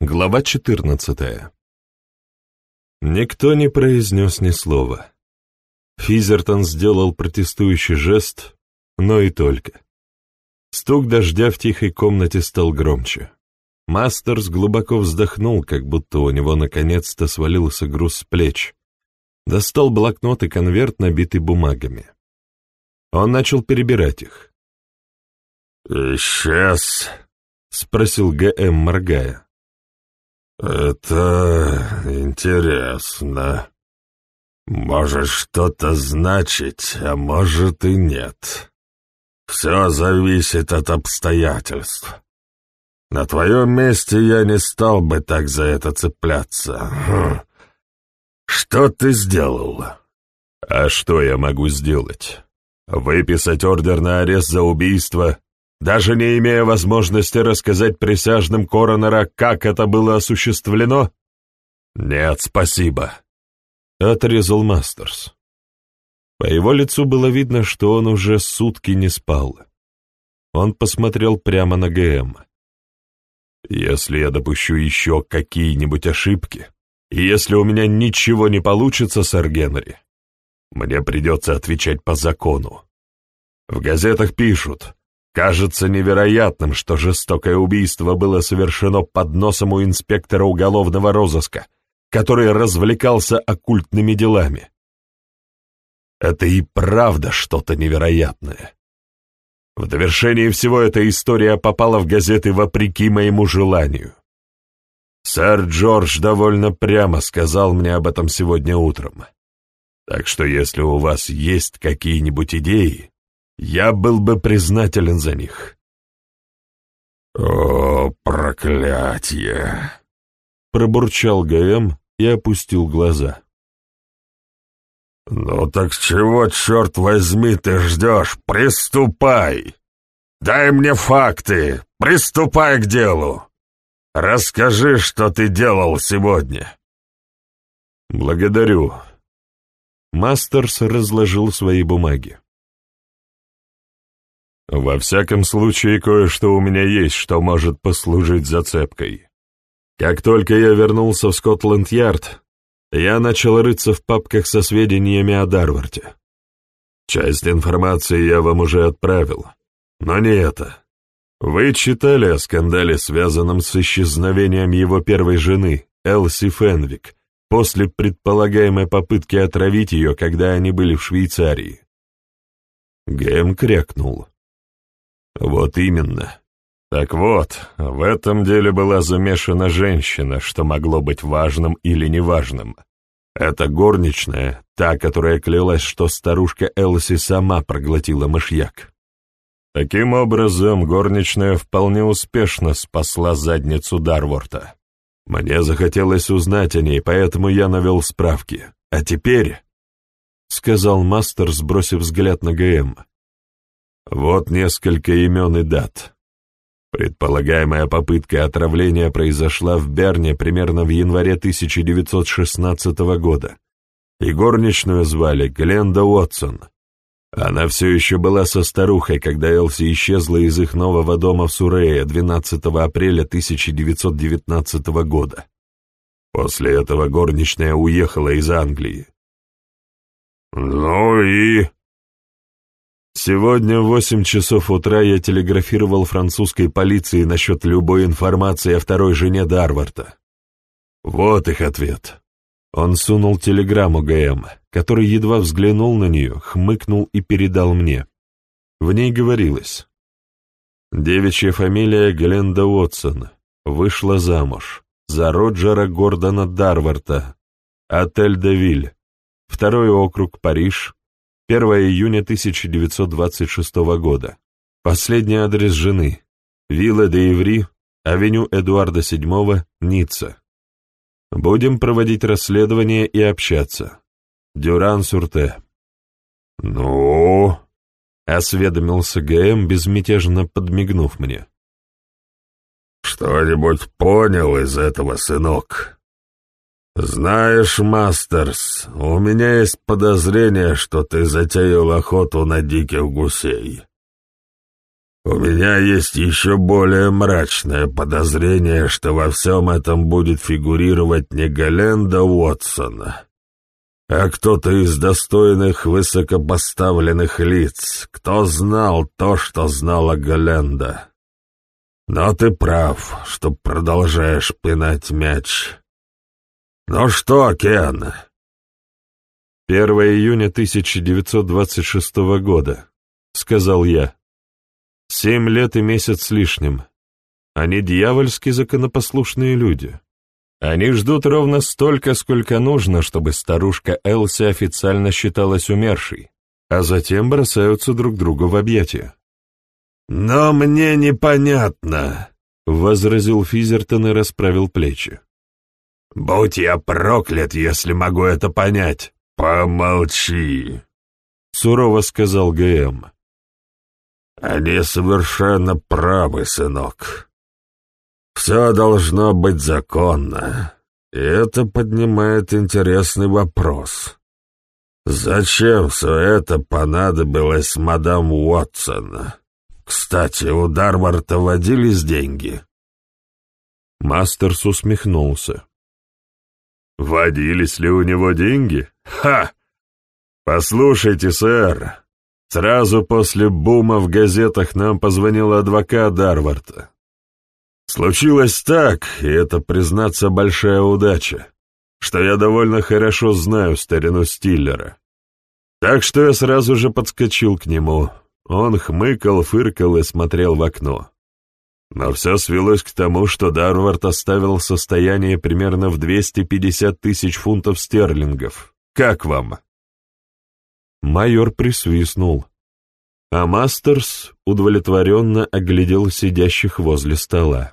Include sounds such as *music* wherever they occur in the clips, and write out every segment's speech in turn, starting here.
Глава 14 Никто не произнес ни слова. Физертон сделал протестующий жест, но и только. Стук дождя в тихой комнате стал громче. Мастерс глубоко вздохнул, как будто у него наконец-то свалился груз с плеч. Достал блокнот и конверт, набитый бумагами. Он начал перебирать их. «Исчез?» — спросил ГМ, моргая. «Это интересно. Может что-то значить, а может и нет. Все зависит от обстоятельств. На твоем месте я не стал бы так за это цепляться. Хм. Что ты сделал?» «А что я могу сделать? Выписать ордер на арест за убийство даже не имея возможности рассказать присяжным коронера, как это было осуществлено? Нет, спасибо, — отрезал Мастерс. По его лицу было видно, что он уже сутки не спал. Он посмотрел прямо на ГМ. «Если я допущу еще какие-нибудь ошибки, и если у меня ничего не получится, сэр Генри, мне придется отвечать по закону. В газетах пишут, Кажется невероятным, что жестокое убийство было совершено под носом у инспектора уголовного розыска, который развлекался оккультными делами. Это и правда что-то невероятное. В довершении всего эта история попала в газеты вопреки моему желанию. Сэр Джордж довольно прямо сказал мне об этом сегодня утром. Так что если у вас есть какие-нибудь идеи, я был бы признателен за них. «О, проклятие!» — пробурчал ГМ и опустил глаза. «Ну так чего, черт возьми, ты ждешь? Приступай! Дай мне факты, приступай к делу! Расскажи, что ты делал сегодня!» «Благодарю». Мастерс разложил свои бумаги. Во всяком случае, кое-что у меня есть, что может послужить зацепкой. Как только я вернулся в Скотланд-Ярд, я начал рыться в папках со сведениями о Дарварде. Часть информации я вам уже отправил, но не это. Вы читали о скандале, связанном с исчезновением его первой жены, Элси Фенвик, после предполагаемой попытки отравить ее, когда они были в Швейцарии. Гэм крякнул. Вот именно. Так вот, в этом деле была замешана женщина, что могло быть важным или неважным. Это горничная, та, которая клялась, что старушка Элси сама проглотила мышьяк. Таким образом, горничная вполне успешно спасла задницу Дарворта. Мне захотелось узнать о ней, поэтому я навел справки. А теперь, — сказал мастер, сбросив взгляд на ГМ, вот несколько имен и дат. Предполагаемая попытка отравления произошла в Берне примерно в январе 1916 года, и горничную звали Гленда Уотсон. Она все еще была со старухой, когда Элси исчезла из их нового дома в Сурее 12 апреля 1919 года. После этого горничная уехала из Англии. «Ну и...» Сегодня в восемь часов утра я телеграфировал французской полиции насчет любой информации о второй жене Дарварда. Вот их ответ. Он сунул телеграмму ГМ, который едва взглянул на нее, хмыкнул и передал мне. В ней говорилось. Девичья фамилия Гленда Уотсон. Вышла замуж. За Роджера Гордона Дарварда. Отель Девиль. Второй округ, Париж, 1 июня 1926 года. Последний адрес жены. Вилла де Иври, авеню Эдуарда VII, Ницца. Будем проводить расследование и общаться. Дюран Сурте. «Ну?» — осведомился ГМ, безмятежно подмигнув мне. «Что-нибудь понял из этого, сынок?» «Знаешь, Мастерс, у меня есть подозрение, что ты затеял охоту на диких гусей». У меня есть еще более мрачное подозрение, что во всем этом будет фигурировать не Галенда Уотсона, а кто-то из достойных высокопоставленных лиц, кто знал то, что знала Галенда. Но ты прав, что продолжаешь пинать мяч. Ну что, Кен? 1 июня 1926 года, сказал я. Семь лет и месяц с лишним. Они дьявольски законопослушные люди. Они ждут ровно столько, сколько нужно, чтобы старушка Элси официально считалась умершей, а затем бросаются друг другу в объятия. «Но мне непонятно», — возразил Физертон и расправил плечи. «Будь я проклят, если могу это понять!» «Помолчи!» — сурово сказал ГМ. «Они совершенно правы, сынок. Все должно быть законно, и это поднимает интересный вопрос. Зачем все это понадобилось мадам Уотсон? Кстати, у Дарварда водились деньги?» Мастерс усмехнулся. Водились ли у него деньги? Ха! Послушайте, сэр, сразу после бума в газетах нам позвонил адвокат Дарварда. Случилось так, и это, признаться, большая удача, что я довольно хорошо знаю старину Стиллера. Так что я сразу же подскочил к нему. Он хмыкал, фыркал и смотрел в окно. Но все свелось к тому, что Дарвард оставил состояние примерно в 250 тысяч фунтов стерлингов. Как вам?» Майор присвистнул, а Мастерс удовлетворенно оглядел сидящих возле стола.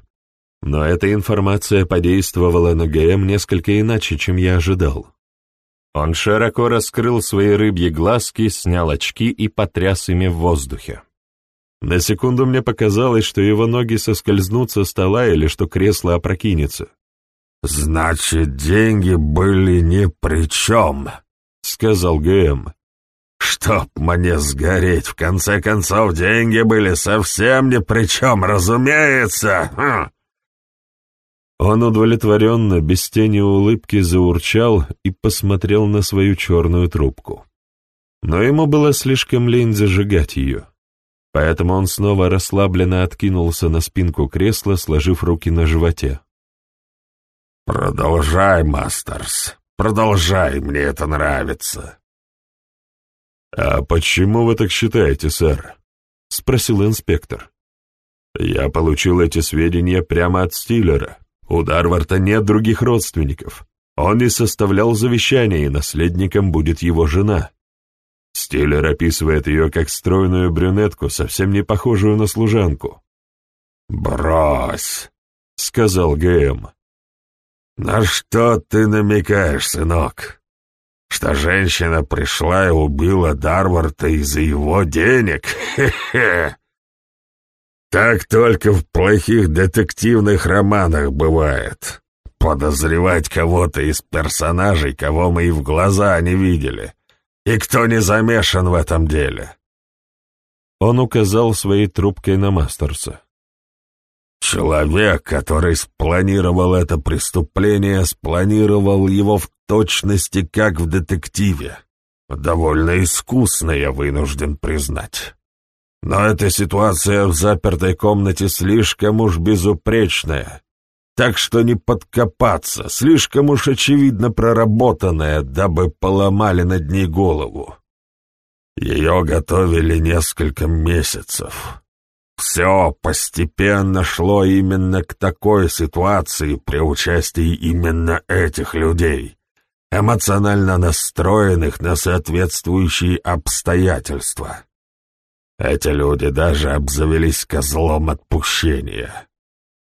Но эта информация подействовала на ГМ несколько иначе, чем я ожидал. Он широко раскрыл свои рыбьи глазки, снял очки и потряс ими в воздухе. На секунду мне показалось, что его ноги соскользнут со стола или что кресло опрокинется. «Значит, деньги были ни при чем», — сказал ГМ. «Чтоб мне сгореть, в конце концов, деньги были совсем ни при чем, разумеется!» хм. Он удовлетворенно, без тени улыбки, заурчал и посмотрел на свою черную трубку. Но ему было слишком лень зажигать ее поэтому он снова расслабленно откинулся на спинку кресла, сложив руки на животе. «Продолжай, Мастерс, продолжай, мне это нравится». «А почему вы так считаете, сэр?» — спросил инспектор. «Я получил эти сведения прямо от Стиллера. У Дарварта нет других родственников. Он не составлял завещания, и наследником будет его жена. Стиллер описывает ее как стройную брюнетку, совсем не похожую на служанку. «Брось», — сказал ГМ. «На что ты намекаешь, сынок? Что женщина пришла и убила Дарварда из-за его денег? Хе-хе! Так только в плохих детективных романах бывает. Подозревать кого-то из персонажей, кого мы и в глаза не видели» И кто не замешан в этом деле?» Он указал своей трубкой на Мастерса. «Человек, который спланировал это преступление, спланировал его в точности, как в детективе. Довольно искусно, я вынужден признать. Но эта ситуация в запертой комнате слишком уж безупречная, так что не подкопаться, слишком уж очевидно проработанная, дабы поломали над ней голову. Ее готовили несколько месяцев. Все постепенно шло именно к такой ситуации при участии именно этих людей, эмоционально настроенных на соответствующие обстоятельства. Эти люди даже обзавелись козлом отпущения.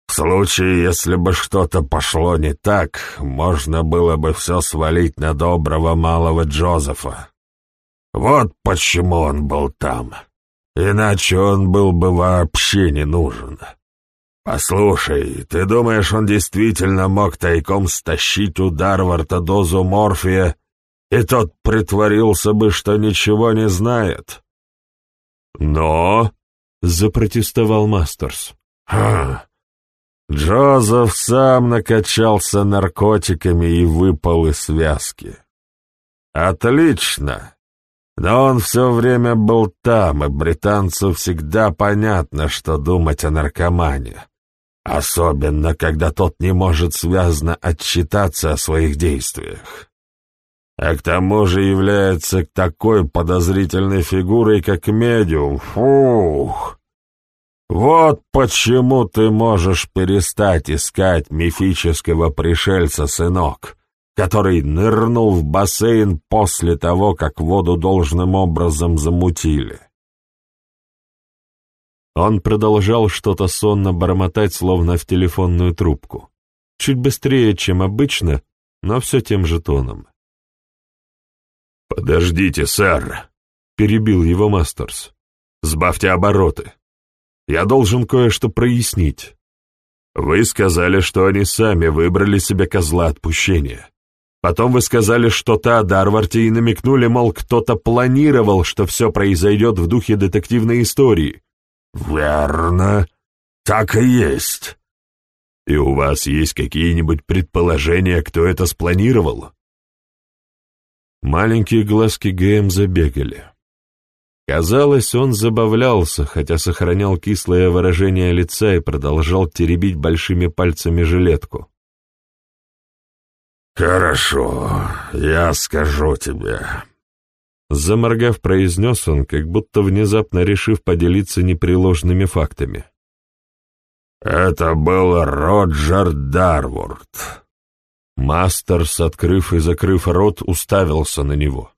В случае, если бы что-то пошло не так, можно было бы все свалить на доброго малого Джозефа. Вот почему он был там. Иначе он был бы вообще не нужен. Послушай, ты думаешь, он действительно мог тайком стащить у Дарварда дозу морфия, и тот притворился бы, что ничего не знает? Но, — запротестовал Мастерс. «Ха! Джозеф сам накачался наркотиками и выпал из связки. Отлично! Но он все время был там, и британцу всегда понятно, что думать о наркомане. Особенно, когда тот не может связно отчитаться о своих действиях. А к тому же является такой подозрительной фигурой, как медиум. Фух! Вот почему ты можешь перестать искать мифического пришельца, сынок, который нырнул в бассейн после того, как воду должным образом замутили. Он продолжал что-то сонно бормотать, словно в телефонную трубку. Чуть быстрее, чем обычно, но все тем же тоном. «Подождите, сэр», — перебил его Мастерс. «Сбавьте обороты. Я должен кое-что прояснить. Вы сказали, что они сами выбрали себе козла отпущения. Потом вы сказали что-то о Дарварте и намекнули, мол, кто-то планировал, что все произойдет в духе детективной истории. «Верно. Так и есть». «И у вас есть какие-нибудь предположения, кто это спланировал?» Маленькие глазки ГМ забегали. Казалось, он забавлялся, хотя сохранял кислое выражение лица и продолжал теребить большими пальцами жилетку. «Хорошо, я скажу тебе». Заморгав, произнес он, как будто внезапно решив поделиться непреложными фактами. «Это был Роджер Дарворд». Мастерс, открыв и закрыв рот, уставился на него.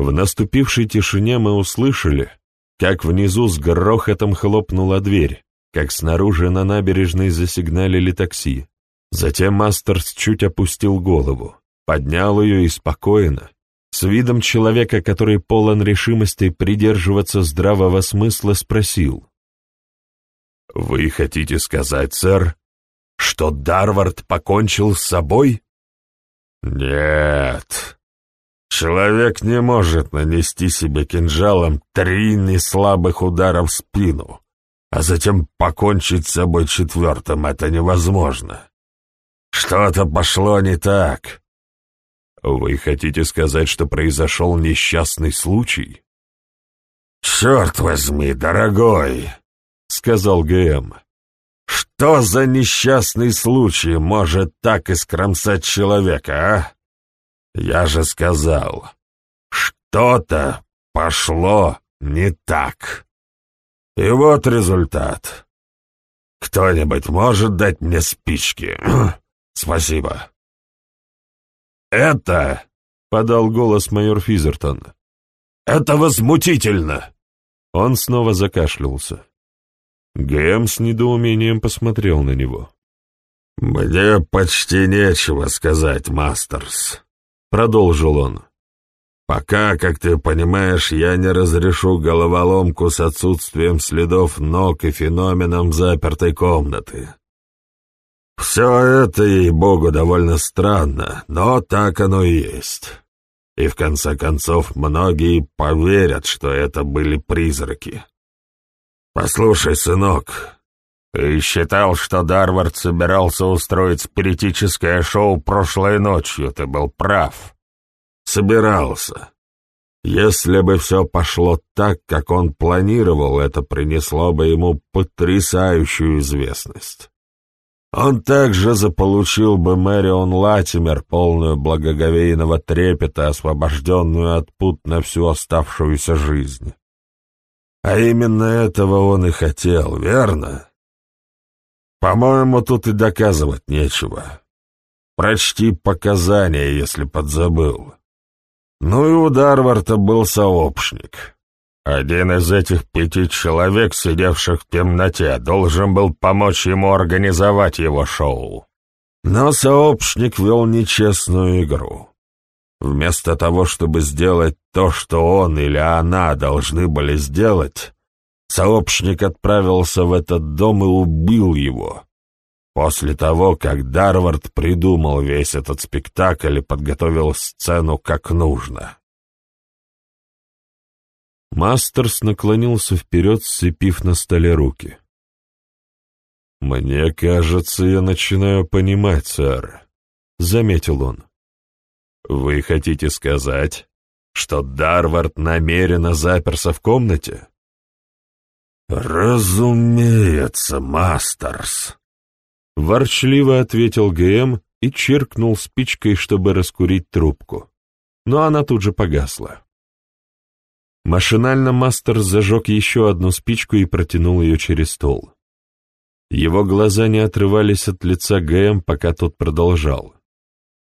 В наступившей тишине мы услышали, как внизу с грохотом хлопнула дверь, как снаружи на набережной засигналили такси. Затем Мастерс чуть опустил голову, поднял ее и спокойно, с видом человека, который полон решимости придерживаться здравого смысла, спросил. «Вы хотите сказать, сэр, что Дарвард покончил с собой?» «Нет», Человек не может нанести себе кинжалом три неслабых удара в спину, а затем покончить с собой четвертым. Это невозможно. Что-то пошло не так. Вы хотите сказать, что произошел несчастный случай? «Черт возьми, дорогой!» — сказал ГМ. «Что за несчастный случай может так искромсать человека, а?» Я же сказал, что-то пошло не так. И вот результат. Кто-нибудь может дать мне спички? *clears throat* Спасибо. Это, — подал голос майор Физертон, — это возмутительно. Он снова закашлялся. Гэм с недоумением посмотрел на него. «Мне почти нечего сказать, Мастерс. — продолжил он. «Пока, как ты понимаешь, я не разрешу головоломку с отсутствием следов ног и феноменом запертой комнаты. Все это, ей-богу, довольно странно, но так оно и есть. И в конце концов многие поверят, что это были призраки. Послушай, сынок, ты считал, что Дарвард собирался устроить спиритическое шоу прошлой ночью, ты был прав. Собирался. Если бы все пошло так, как он планировал, это принесло бы ему потрясающую известность. Он также заполучил бы Мэрион Латимер, полную благоговейного трепета, освобожденную от пут на всю оставшуюся жизнь. А именно этого он и хотел, верно? По-моему, тут и доказывать нечего. Прочти показания, если подзабыл. Ну и у Дарварда был сообщник. Один из этих пяти человек, сидевших в темноте, должен был помочь ему организовать его шоу. Но сообщник вел нечестную игру. Вместо того, чтобы сделать то, что он или она должны были сделать, Сообщник отправился в этот дом и убил его. После того, как Дарвард придумал весь этот спектакль и подготовил сцену как нужно. Мастерс наклонился вперед, сцепив на столе руки. «Мне кажется, я начинаю понимать, сэр», — заметил он. «Вы хотите сказать, что Дарвард намеренно заперся в комнате?» «Разумеется, Мастерс», — ворчливо ответил ГМ и чиркнул спичкой, чтобы раскурить трубку. Но она тут же погасла. Машинально Мастерс зажег еще одну спичку и протянул ее через стол. Его глаза не отрывались от лица ГМ, пока тот продолжал.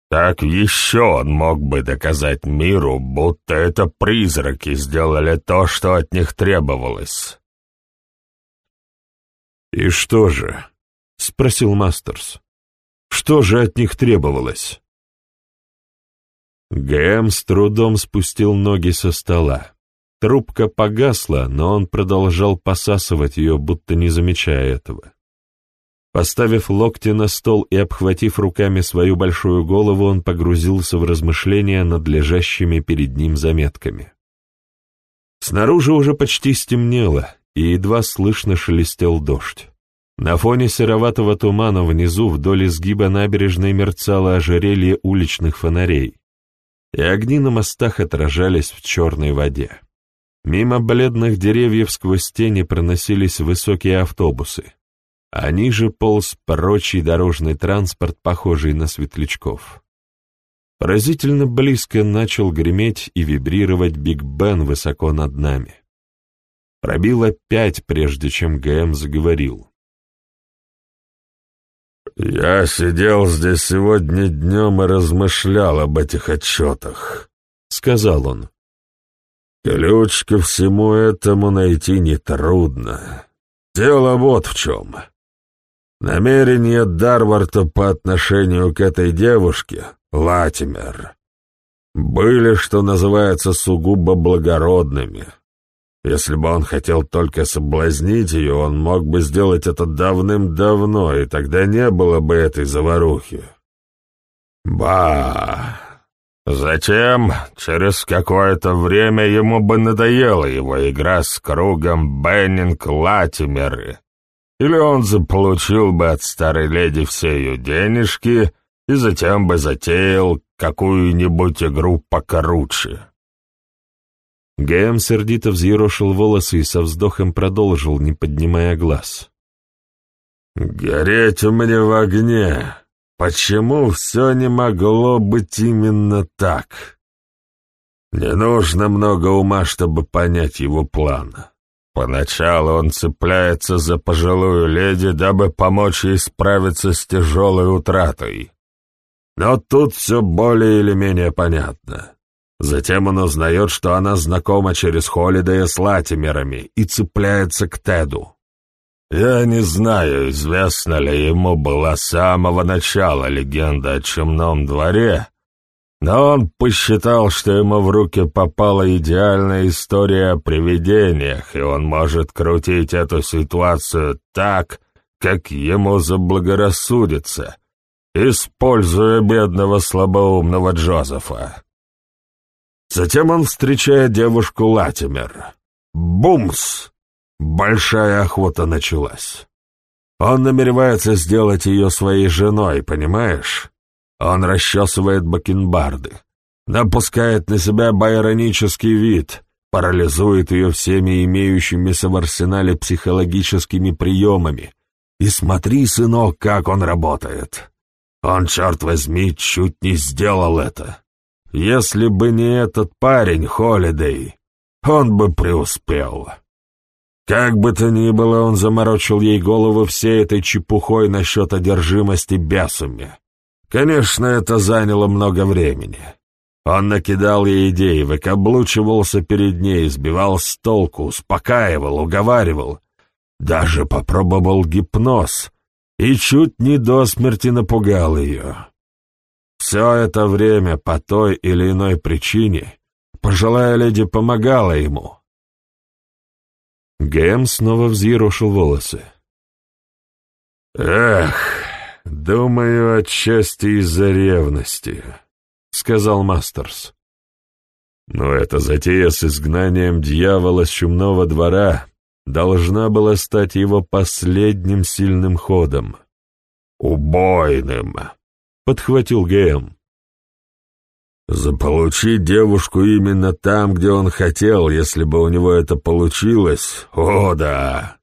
Так еще он мог бы доказать миру, будто это призраки сделали то, что от них требовалось. «И что же?» — спросил Мастерс. «Что же от них требовалось?» Гэм с трудом спустил ноги со стола. Трубка погасла, но он продолжал посасывать ее, будто не замечая этого. Поставив локти на стол и обхватив руками свою большую голову, он погрузился в размышления над лежащими перед ним заметками. Снаружи уже почти стемнело, и едва слышно шелестел дождь. На фоне сероватого тумана внизу вдоль изгиба набережной мерцало ожерелье уличных фонарей, и огни на мостах отражались в черной воде. Мимо бледных деревьев сквозь тени проносились высокие автобусы, а ниже полз прочий дорожный транспорт, похожий на светлячков. Поразительно близко начал греметь и вибрировать Биг Бен высоко над нами. Пробило пять, прежде чем ГМ заговорил. «Я сидел здесь сегодня днем и размышлял об этих отчетах», — сказал он. «Ключ ко всему этому найти нетрудно. Дело вот в чем. Намерения Дарварта по отношению к этой девушке, Латимер, были, что называется, сугубо благородными. Если бы он хотел только соблазнить ее, он мог бы сделать это давным-давно, и тогда не было бы этой заварухи. Ба! Затем, через какое-то время, ему бы надоела его игра с кругом Беннинг-Латимеры, или он заполучил бы от старой леди все ее денежки и затем бы затеял какую-нибудь игру покороче. Гэм сердито взъерошил волосы и со вздохом продолжил, не поднимая глаз. «Гореть мне в огне! Почему все не могло быть именно так? Не нужно много ума, чтобы понять его план. Поначалу он цепляется за пожилую леди, дабы помочь ей справиться с тяжелой утратой. Но тут все более или менее понятно. Затем он узнает, что она знакома через Холидея с Латимерами и цепляется к Теду. Я не знаю, известна ли ему была с самого начала легенда о чумном дворе, но он посчитал, что ему в руки попала идеальная история о привидениях, и он может крутить эту ситуацию так, как ему заблагорассудится, используя бедного слабоумного Джозефа. Затем он встречает девушку Латимер. Бумс! Большая охота началась. Он намеревается сделать ее своей женой, понимаешь? Он расчесывает бакенбарды, напускает на себя байронический вид, парализует ее всеми имеющимися в арсенале психологическими приемами. И смотри, сынок, как он работает. Он, черт возьми, чуть не сделал это. Если бы не этот парень, Холидей, он бы преуспел. Как бы то ни было, он заморочил ей голову всей этой чепухой насчет одержимости бесами. Конечно, это заняло много времени. Он накидал ей идеи, выкаблучивался перед ней, сбивал с толку, успокаивал, уговаривал. Даже попробовал гипноз и чуть не до смерти напугал ее. Все это время по той или иной причине пожилая леди помогала ему. Гэм снова взъерошил волосы. «Эх!» «Думаю, отчасти из-за ревности», — сказал Мастерс. Но эта затея с изгнанием дьявола с чумного двора должна была стать его последним сильным ходом. «Убойным!» — подхватил ГМ. Заполучить девушку именно там, где он хотел, если бы у него это получилось, о да!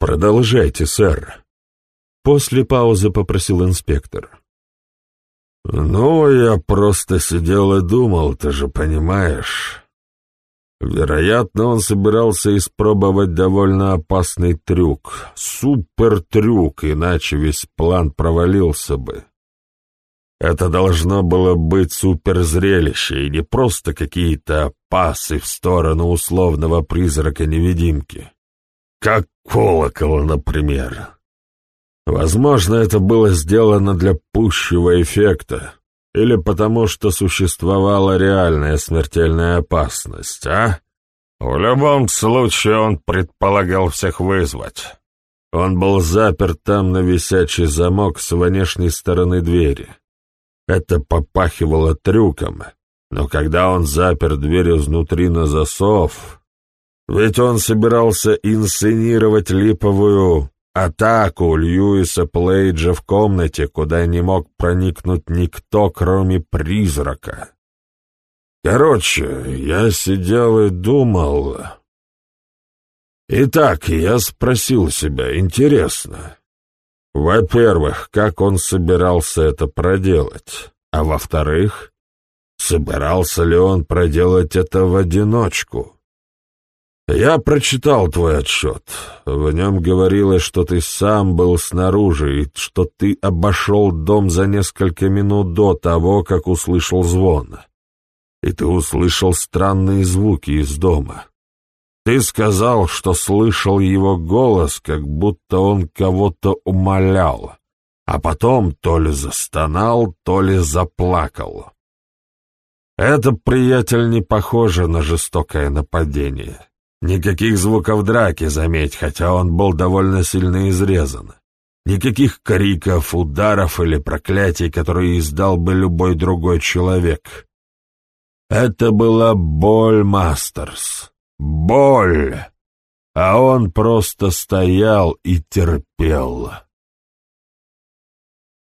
Продолжайте, сэр. После паузы попросил инспектор. Ну, я просто сидел и думал, ты же понимаешь. Вероятно, он собирался испробовать довольно опасный трюк. Супер-трюк, иначе весь план провалился бы. Это должно было быть суперзрелище, и не просто какие-то пасы в сторону условного призрака-невидимки. Как колокол, например. Возможно, это было сделано для пущего эффекта, или потому что существовала реальная смертельная опасность, а? В любом случае он предполагал всех вызвать. Он был заперт там на висячий замок с внешней стороны двери. Это попахивало трюком, но когда он запер дверь изнутри на засов... Ведь он собирался инсценировать липовую атаку Льюиса Плейджа в комнате, куда не мог проникнуть никто, кроме призрака. Короче, я сидел и думал... Итак, я спросил себя, интересно, во-первых, как он собирался это проделать, а во-вторых, собирался ли он проделать это в одиночку? Я прочитал твой отчет. В нем говорилось, что ты сам был снаружи и что ты обошел дом за несколько минут до того, как услышал звон. И ты услышал странные звуки из дома. Ты сказал, что слышал его голос, как будто он кого-то умолял, а потом то ли застонал, то ли заплакал. Это, приятель, не похоже на жестокое нападение. Никаких звуков драки, заметь, хотя он был довольно сильно изрезан. Никаких криков, ударов или проклятий, которые издал бы любой другой человек. Это была боль Мастерс. Боль! А он просто стоял и терпел.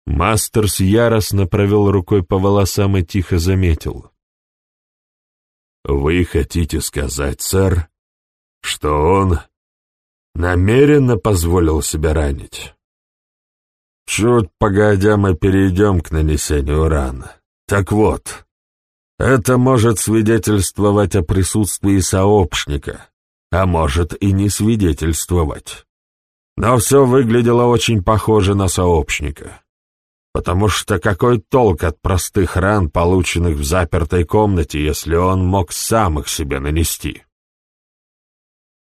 Мастерс яростно провел рукой по волосам и тихо заметил. «Вы хотите сказать, сэр, что он намеренно позволил себя ранить?» «Чуть погодя мы перейдем к нанесению ран. Так вот, это может свидетельствовать о присутствии сообщника, а может и не свидетельствовать. Но все выглядело очень похоже на сообщника. Потому что какой толк от простых ран, полученных в запертой комнате, если он мог сам их себе нанести?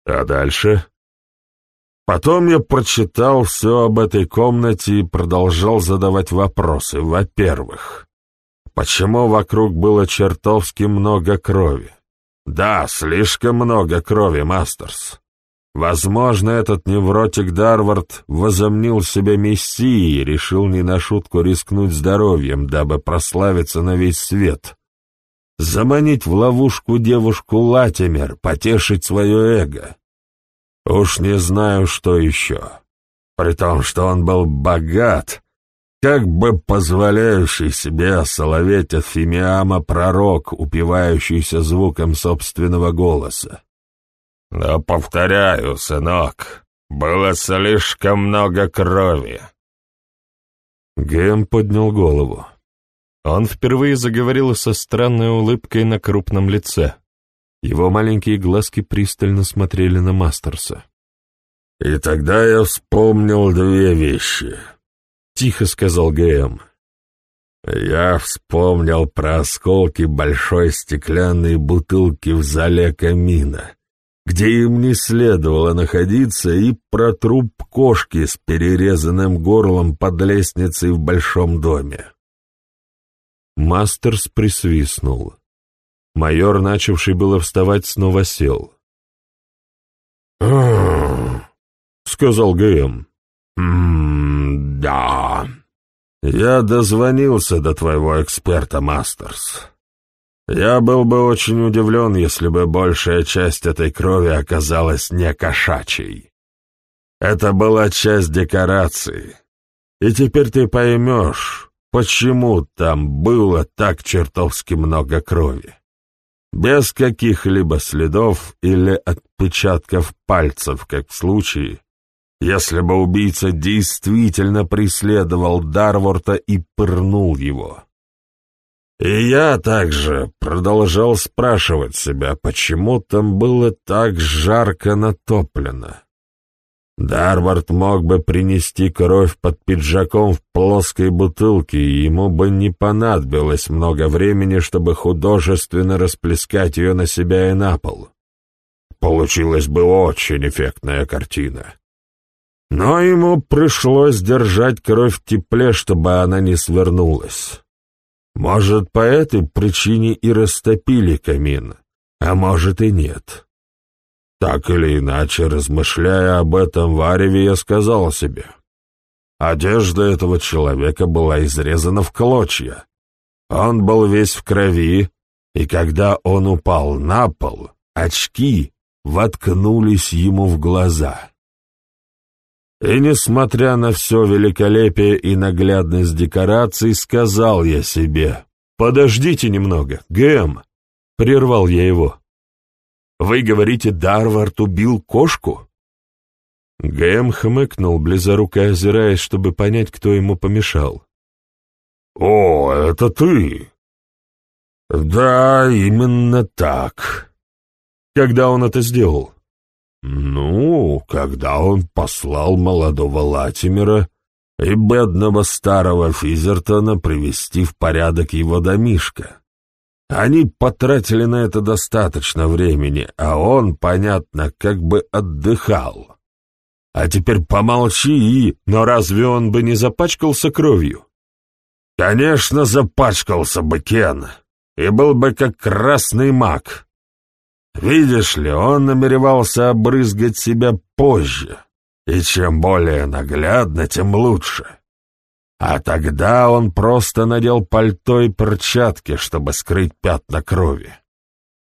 А дальше? Потом я прочитал все об этой комнате и продолжал задавать вопросы. Во-первых, Почему вокруг было чертовски много крови? Да, слишком много крови, Мастерс. Возможно, этот невротик Дарвард возомнил себя мессией и решил не на шутку рискнуть здоровьем, дабы прославиться на весь свет. Заманить в ловушку девушку Латимер, потешить свое эго. Уж не знаю, что еще. При том, что он был богат, как бы позволяющий себе соловеть от фимиама пророк, упивающийся звуком собственного голоса. Но, повторяю, сынок, было слишком много крови. Гэм поднял голову. Он впервые заговорил со странной улыбкой на крупном лице. Его маленькие глазки пристально смотрели на Мастерса. «И тогда я вспомнил две вещи», тихо сказал ГМ. Я вспомнил про осколки большой стеклянной бутылки в зале камина, где им не следовало находиться, и про труп кошки с перерезанным горлом под лестницей в большом доме. Мастерс присвистнул. Майор, начавший было вставать, снова сел. сказал ГМ. «Да, я дозвонился до твоего эксперта, Мастерс. Я был бы очень удивлен, если бы большая часть этой крови оказалась не кошачьей. Это была часть декорации. И теперь ты поймешь, почему там было так чертовски много крови. Без каких-либо следов или отпечатков пальцев, как в случае, если бы убийца действительно преследовал Дарворта и пырнул его. И я также продолжал спрашивать себя, почему там было так жарко натоплено. Дарвард мог бы принести кровь под пиджаком в плоской бутылке, и ему бы не понадобилось много времени, чтобы художественно расплескать ее на себя и на пол. Получилась бы очень эффектная картина. Но ему пришлось держать кровь в тепле, чтобы она не свернулась. Может, по этой причине и растопили камин, а может и нет. Так или иначе, размышляя об этом вареве, я сказал себе. Одежда этого человека была изрезана в клочья. Он был весь в крови, и когда он упал на пол, очки воткнулись ему в глаза. И, несмотря на все великолепие и наглядность декораций, сказал я себе, «Подождите немного, Гэм!» — прервал я его. «Вы говорите, Дарвард убил кошку?» Гэм хмыкнул, близоруко озираясь, чтобы понять, кто ему помешал. «О, это ты!» «Да, именно так». «Когда он это сделал?» «Ну, когда он послал молодого Латимера и бедного старого Физертона привести в порядок его домишко. Они потратили на это достаточно времени, а он, понятно, как бы отдыхал. А теперь помолчи и... Но разве он бы не запачкался кровью?» «Конечно, запачкался бы, Кен, и был бы как красный маг». Видишь ли, он намеревался обрызгать себя позже, и чем более наглядно, тем лучше. А тогда он просто надел пальто и перчатки, чтобы скрыть пятна крови.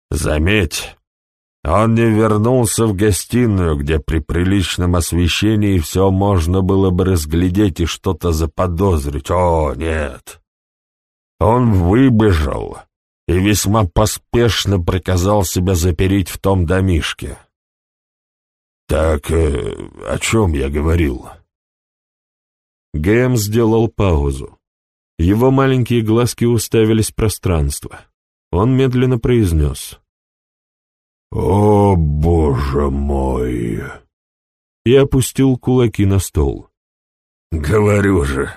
Заметь, он не вернулся в гостиную, где при приличном освещении все можно было бы разглядеть и что-то заподозрить. О, нет. Он выбежал и весьма поспешно приказал себя запереть в том домишке. «Так э, о чем я говорил?» Гэм сделал паузу. Его маленькие глазки уставились в пространство. Он медленно произнес. «О, боже мой!» И опустил кулаки на стол. «Говорю же,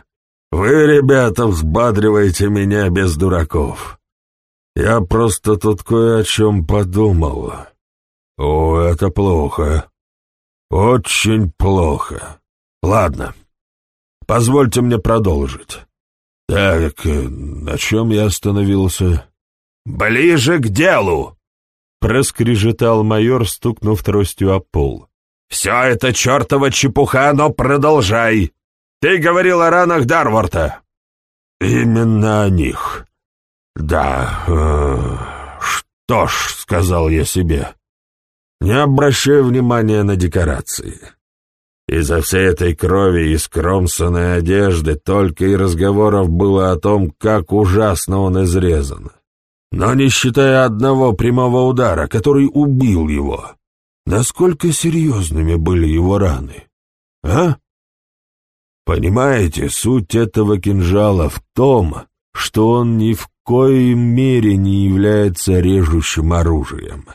вы, ребята, взбадриваете меня без дураков. Я просто тут кое о чем подумал. О, это плохо. Очень плохо. Ладно, позвольте мне продолжить. Так, на чем я остановился? Ближе к делу! Проскрежетал майор, стукнув тростью о пол. «Все это чертова чепуха, но продолжай! Ты говорил о ранах Дарворта!» «Именно о них. «Да, э, что ж», — сказал я себе, — «не обращай внимания на декорации. Из-за всей этой крови и скромсанной одежды только и разговоров было о том, как ужасно он изрезан. Но не считая одного прямого удара, который убил его, насколько серьезными были его раны, а? Понимаете, суть этого кинжала в том, что он ни в коей мере не является режущим оружием.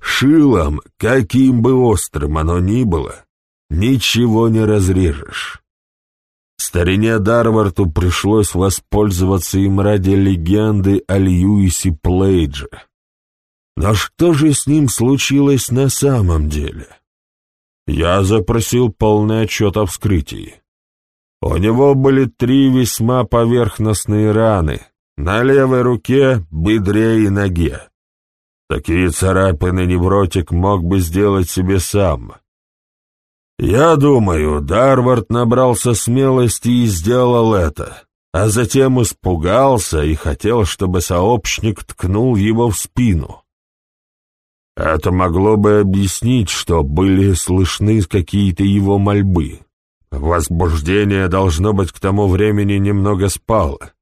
Шилом, каким бы острым оно ни было, ничего не разрежешь. Старине Дарварту пришлось воспользоваться им ради легенды о Льюисе Плейдже. Но что же с ним случилось на самом деле? Я запросил полный отчет о вскрытии. У него были три весьма поверхностные раны, на левой руке, бедре и ноге. Такие царапины невротик мог бы сделать себе сам. Я думаю, Дарвард набрался смелости и сделал это, а затем испугался и хотел, чтобы сообщник ткнул его в спину. Это могло бы объяснить, что были слышны какие-то его мольбы. Возбуждение, должно быть, к тому времени немного спало.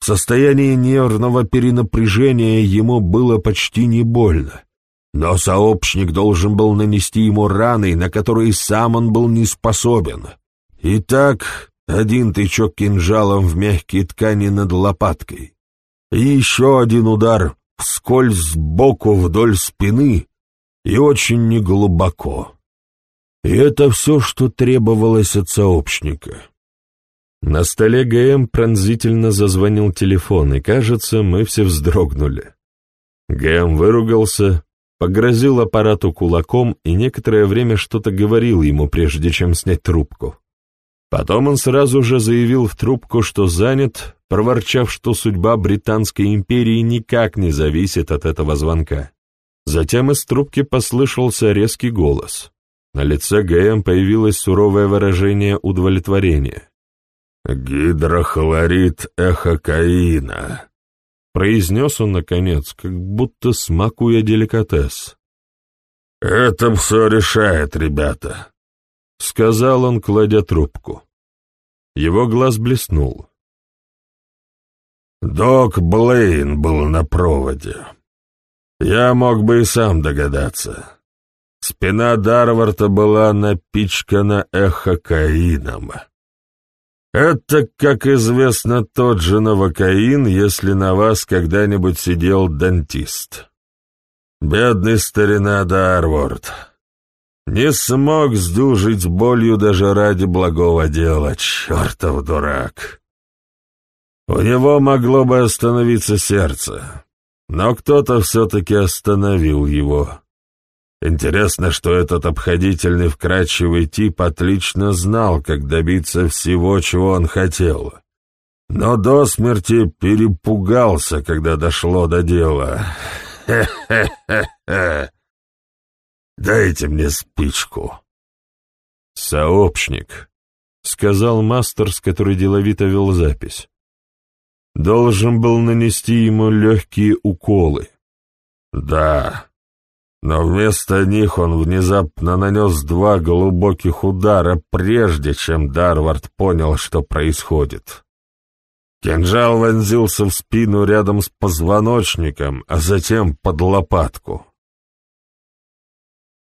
В состоянии нервного перенапряжения ему было почти не больно, но сообщник должен был нанести ему раны, на которые сам он был не способен. Итак, один тычок кинжалом в мягкие ткани над лопаткой, и еще один удар вскользь сбоку вдоль спины и очень неглубоко. И это все, что требовалось от сообщника. На столе ГМ пронзительно зазвонил телефон, и, кажется, мы все вздрогнули. ГМ выругался, погрозил аппарату кулаком и некоторое время что-то говорил ему, прежде чем снять трубку. Потом он сразу же заявил в трубку, что занят, проворчав, что судьба Британской империи никак не зависит от этого звонка. Затем из трубки послышался резкий голос. На лице ГМ появилось суровое выражение удовлетворения. «Гидрохлорид эхокаина», — произнес он, наконец, как будто смакуя деликатес. «Это все решает, ребята», — сказал он, кладя трубку. Его глаз блеснул. «Док Блейн был на проводе. Я мог бы и сам догадаться. Спина Дарварта была напичкана эхокаином». Это, как известно, тот же новокаин, если на вас когда-нибудь сидел дантист. Бедный старина Дарворд. Не смог сдужить болью даже ради благого дела, чертов дурак. У него могло бы остановиться сердце, но кто-то все-таки остановил его. Интересно, что этот обходительный вкрадчивый тип отлично знал, как добиться всего, чего он хотел. Но до смерти перепугался, когда дошло до дела. Хе-хе-хе-хе. Дайте мне спичку. Сообщник, — сказал Мастерс, который деловито вел запись. Должен был нанести ему легкие уколы. Да, но вместо них он внезапно нанес два глубоких удара, прежде чем Дарвард понял, что происходит. Кинжал вонзился в спину рядом с позвоночником, а затем под лопатку.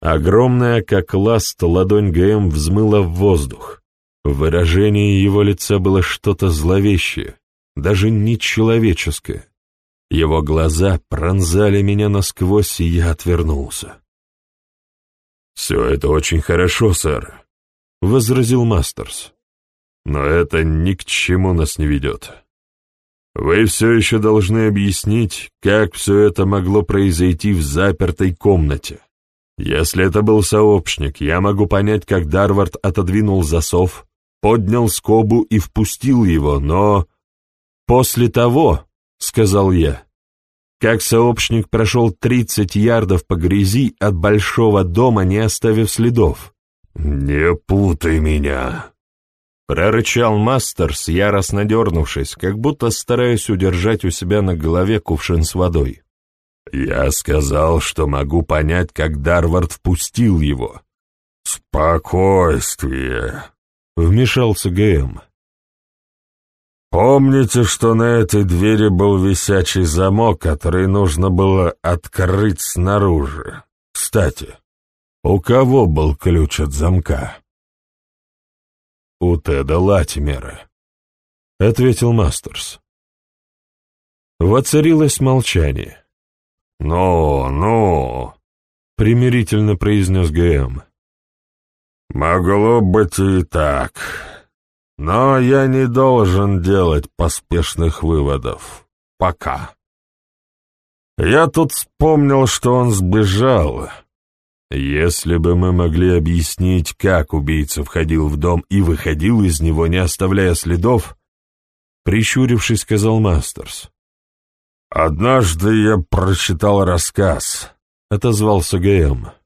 Огромная, как ласт, ладонь ГМ взмыла в воздух. В выражении его лица было что-то зловещее, даже нечеловеческое. Его глаза пронзали меня насквозь, и я отвернулся. «Все это очень хорошо, сэр», — возразил Мастерс. «Но это ни к чему нас не ведет. Вы все еще должны объяснить, как все это могло произойти в запертой комнате. Если это был сообщник, я могу понять, как Дарвард отодвинул засов, поднял скобу и впустил его, но... После того, — сказал я. Как сообщник прошел тридцать ярдов по грязи от большого дома, не оставив следов. «Не путай меня!» Прорычал Мастерс, яростно дернувшись, как будто стараясь удержать у себя на голове кувшин с водой. «Я сказал, что могу понять, как Дарвард впустил его». «Спокойствие!» — вмешался ГМ. Помните, что на этой двери был висячий замок, который нужно было открыть снаружи? Кстати, у кого был ключ от замка? У Теда Латимера, — ответил Мастерс. Воцарилось молчание. «Ну, ну», — примирительно произнес ГМ. «Могло быть и так». Но я не должен делать поспешных выводов. Пока. Я тут вспомнил, что он сбежал. Если бы мы могли объяснить, как убийца входил в дом и выходил из него, не оставляя следов, прищурившись, сказал Мастерс. «Однажды я прочитал рассказ», — отозвался ГМ.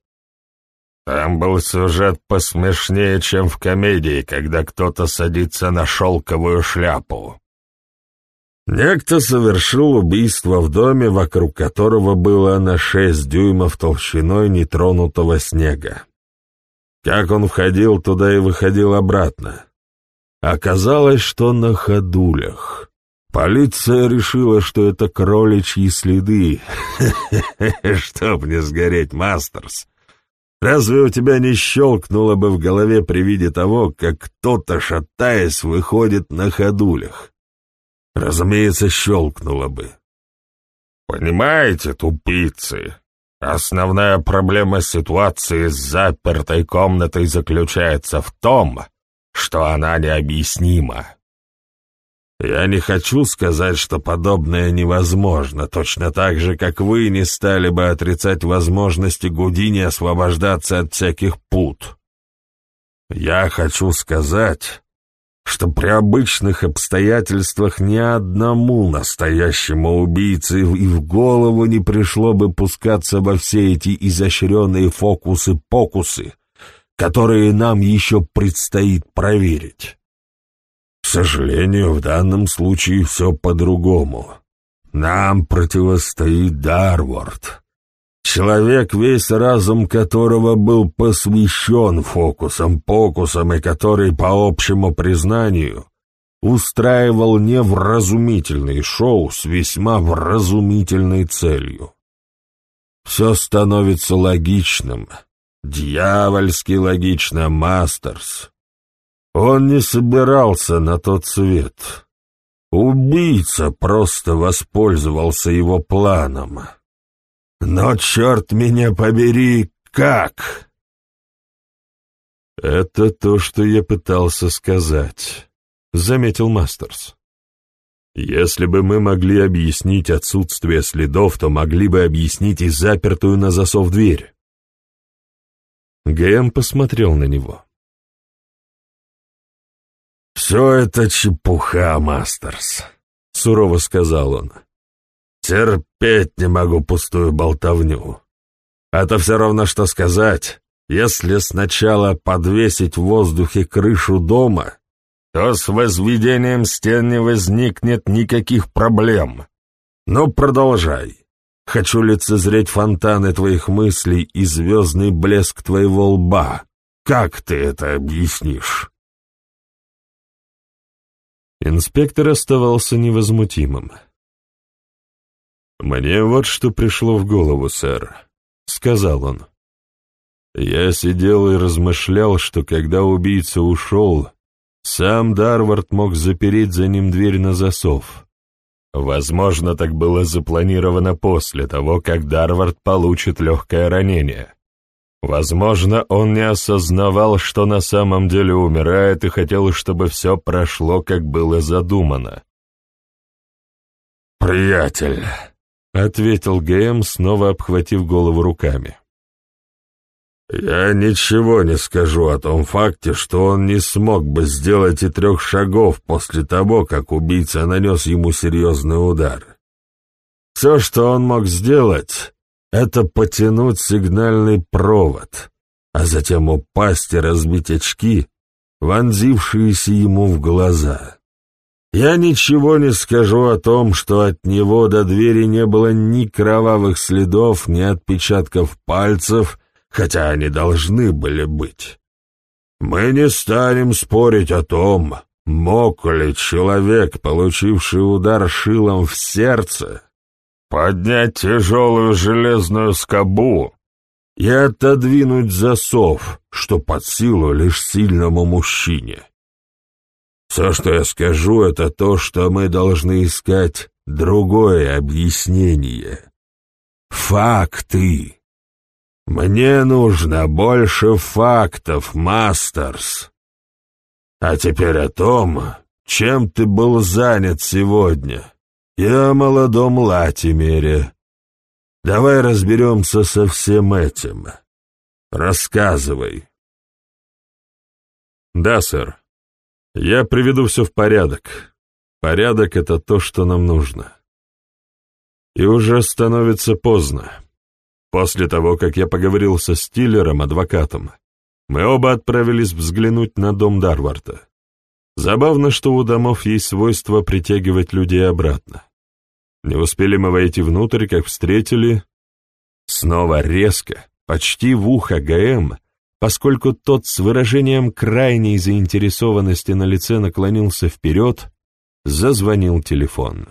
Там был сюжет посмешнее, чем в комедии, когда кто-то садится на шелковую шляпу. Некто совершил убийство в доме, вокруг которого было на шесть дюймов толщиной нетронутого снега. Как он входил туда и выходил обратно? Оказалось, что на ходулях. Полиция решила, что это кроличьи следы. *laughs* Чтоб не сгореть, Мастерс. Разве у тебя не щелкнуло бы в голове при виде того, как кто-то, шатаясь, выходит на ходулях? Разумеется, щелкнуло бы. Понимаете, тупицы, основная проблема ситуации с запертой комнатой заключается в том, что она необъяснима. Я не хочу сказать, что подобное невозможно, точно так же, как вы не стали бы отрицать возможности Гудини освобождаться от всяких пут. Я хочу сказать, что при обычных обстоятельствах ни одному настоящему убийце и в голову не пришло бы пускаться во все эти изощренные фокусы-покусы, которые нам еще предстоит проверить. К сожалению, в данном случае все по-другому. Нам противостоит Дарвард. Человек, весь разум которого был посвящен фокусам-покусам и который, по общему признанию, устраивал невразумительный шоу с весьма вразумительной целью. Все становится логичным, дьявольски логично, Мастерс. Он не собирался на тот свет. Убийца просто воспользовался его планом. Но, черт меня побери, как? «Это то, что я пытался сказать», — заметил Мастерс. «Если бы мы могли объяснить отсутствие следов, то могли бы объяснить и запертую на засов дверь». Гэм посмотрел на него. «Все это чепуха, Мастерс», — сурово сказал он. «Терпеть не могу пустую болтовню. Это все равно, что сказать, если сначала подвесить в воздухе крышу дома, то с возведением стен не возникнет никаких проблем. Но продолжай. Хочу лицезреть фонтаны твоих мыслей и звездный блеск твоего лба. Как ты это объяснишь?» Инспектор оставался невозмутимым. «Мне вот что пришло в голову, сэр», — сказал он. «Я сидел и размышлял, что когда убийца ушел, сам Дарвард мог запереть за ним дверь на засов. Возможно, так было запланировано после того, как Дарвард получит легкое ранение. Возможно, он не осознавал, что на самом деле умирает, и хотел, чтобы все прошло, как было задумано. «Приятель», — ответил Гэм, снова обхватив голову руками. «Я ничего не скажу о том факте, что он не смог бы сделать и трех шагов после того, как убийца нанес ему серьезный удар. Все, что он мог сделать, это потянуть сигнальный провод, а затем упасть и разбить очки, вонзившиеся ему в глаза. Я ничего не скажу о том, что от него до двери не было ни кровавых следов, ни отпечатков пальцев, хотя они должны были быть. Мы не станем спорить о том, мог ли человек, получивший удар шилом в сердце, поднять тяжелую железную скобу и отодвинуть засов, что под силу лишь сильному мужчине. Все, что я скажу, это то, что мы должны искать другое объяснение. Факты. Мне нужно больше фактов, Мастерс. А теперь о том, чем ты был занят сегодня о молодом Латимере. Давай разберемся со всем этим. Рассказывай. Да, сэр. Я приведу все в порядок. Порядок — это то, что нам нужно. И уже становится поздно. После того, как я поговорил со Стиллером, адвокатом, мы оба отправились взглянуть на дом Дарварда. Забавно, что у домов есть свойство притягивать людей обратно. Не успели мы войти внутрь, как встретили... Снова резко, почти в ухо ГМ, поскольку тот с выражением крайней заинтересованности на лице наклонился вперед, зазвонил телефон.